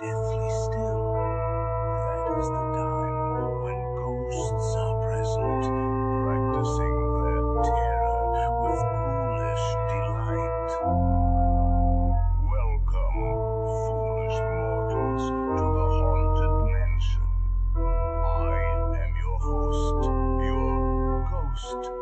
deathly still. That is the time when ghosts are present, practicing their terror with ghoulish delight. Welcome, foolish mortals, to the haunted mansion. I am your host, your ghost.